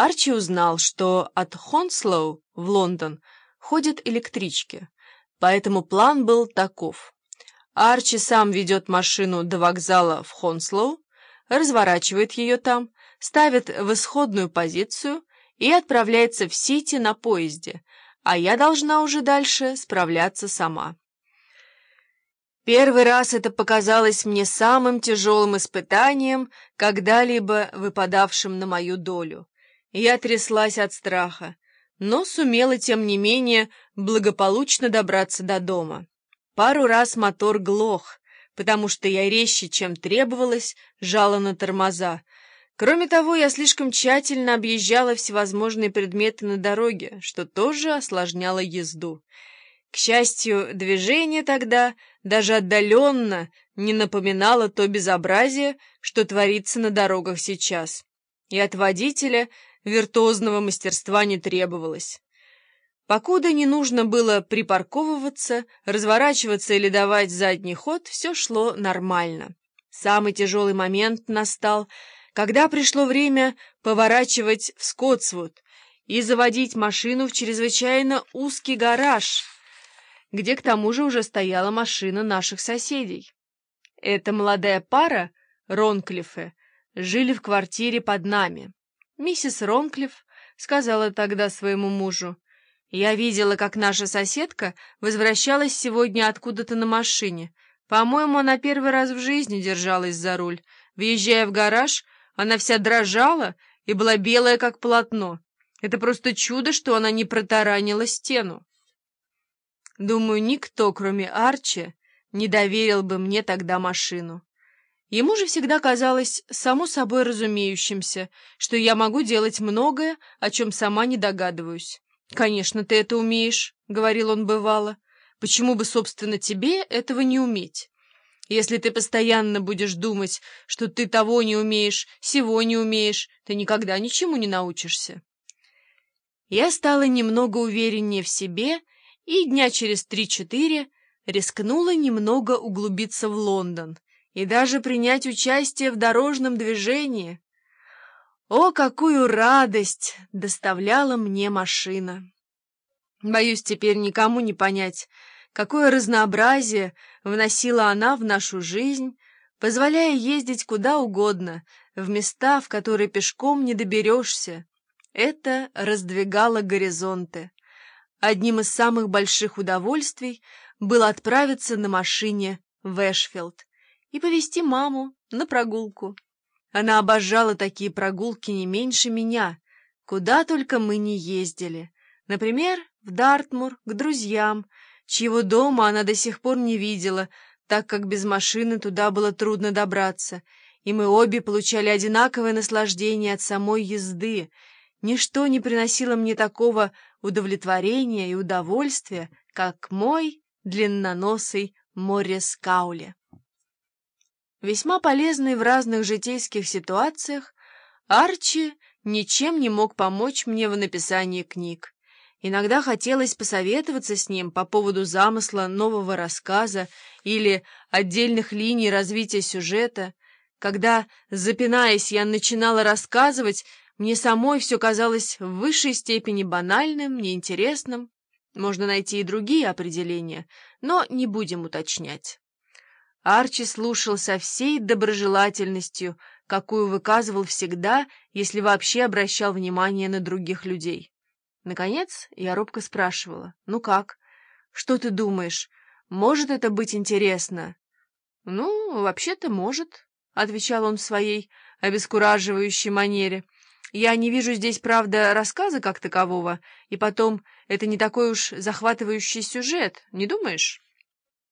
Арчи узнал, что от Хонслоу в Лондон ходят электрички, поэтому план был таков. Арчи сам ведет машину до вокзала в Хонслоу, разворачивает ее там, ставит в исходную позицию и отправляется в Сити на поезде, а я должна уже дальше справляться сама. Первый раз это показалось мне самым тяжелым испытанием, когда-либо выпадавшим на мою долю. Я тряслась от страха, но сумела, тем не менее, благополучно добраться до дома. Пару раз мотор глох, потому что я резче, чем требовалось, жала на тормоза. Кроме того, я слишком тщательно объезжала всевозможные предметы на дороге, что тоже осложняло езду. К счастью, движение тогда даже отдаленно не напоминало то безобразие, что творится на дорогах сейчас. И от водителя виртуозного мастерства не требовалось. Покуда не нужно было припарковываться, разворачиваться или давать задний ход, все шло нормально. Самый тяжелый момент настал, когда пришло время поворачивать в Скотсвуд и заводить машину в чрезвычайно узкий гараж — где к тому же уже стояла машина наших соседей. Эта молодая пара, Ронклиффе, жили в квартире под нами. Миссис Ронклифф сказала тогда своему мужу, «Я видела, как наша соседка возвращалась сегодня откуда-то на машине. По-моему, она первый раз в жизни держалась за руль. Въезжая в гараж, она вся дрожала и была белая, как полотно. Это просто чудо, что она не протаранила стену. Думаю, никто, кроме Арчи, не доверил бы мне тогда машину. Ему же всегда казалось само собой разумеющимся, что я могу делать многое, о чем сама не догадываюсь. «Конечно, ты это умеешь», — говорил он бывало. «Почему бы, собственно, тебе этого не уметь? Если ты постоянно будешь думать, что ты того не умеешь, сего не умеешь, ты никогда ничему не научишься». Я стала немного увереннее в себе и дня через три-четыре рискнула немного углубиться в Лондон и даже принять участие в дорожном движении. О, какую радость доставляла мне машина! Боюсь теперь никому не понять, какое разнообразие вносила она в нашу жизнь, позволяя ездить куда угодно, в места, в которые пешком не доберешься. Это раздвигало горизонты. Одним из самых больших удовольствий было отправиться на машине в Эшфилд и повезти маму на прогулку. Она обожала такие прогулки не меньше меня, куда только мы не ездили. Например, в Дартмур, к друзьям, чьего дома она до сих пор не видела, так как без машины туда было трудно добраться, и мы обе получали одинаковое наслаждение от самой езды. Ничто не приносило мне такого удовлетворения и удовольствия, как мой длинноносый Моррис Каули. Весьма полезный в разных житейских ситуациях, Арчи ничем не мог помочь мне в написании книг. Иногда хотелось посоветоваться с ним по поводу замысла нового рассказа или отдельных линий развития сюжета. Когда, запинаясь, я начинала рассказывать, мне самой все казалось в высшей степени банальным, неинтересным. Можно найти и другие определения, но не будем уточнять. Арчи слушал со всей доброжелательностью, какую выказывал всегда, если вообще обращал внимание на других людей. Наконец я робко спрашивала, «Ну как? Что ты думаешь? Может это быть интересно?» «Ну, вообще-то может», — отвечал он в своей обескураживающей манере, — я не вижу здесь, правда, рассказа как такового, и потом, это не такой уж захватывающий сюжет, не думаешь?